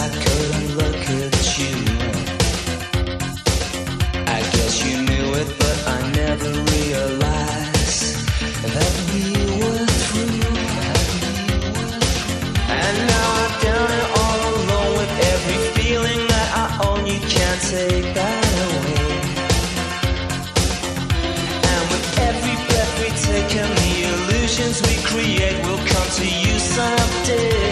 I couldn't look at you. I guess you knew it, but I never realized that we were through. And now I've done it all alone with every feeling that I own. You can't take that away. And with every breath we take and the illusions we create will come to you someday.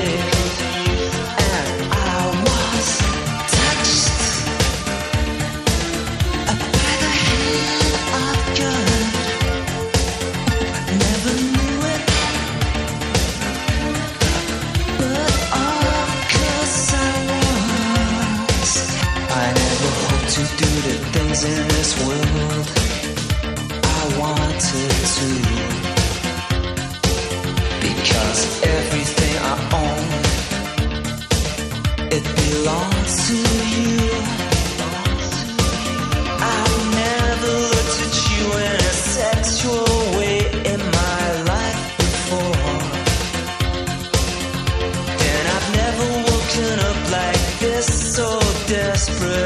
in this world I wanted to. Because everything I own, it belongs to you. I've never looked at you in a sexual way in my life before. And I've never woken up like this, so desperate.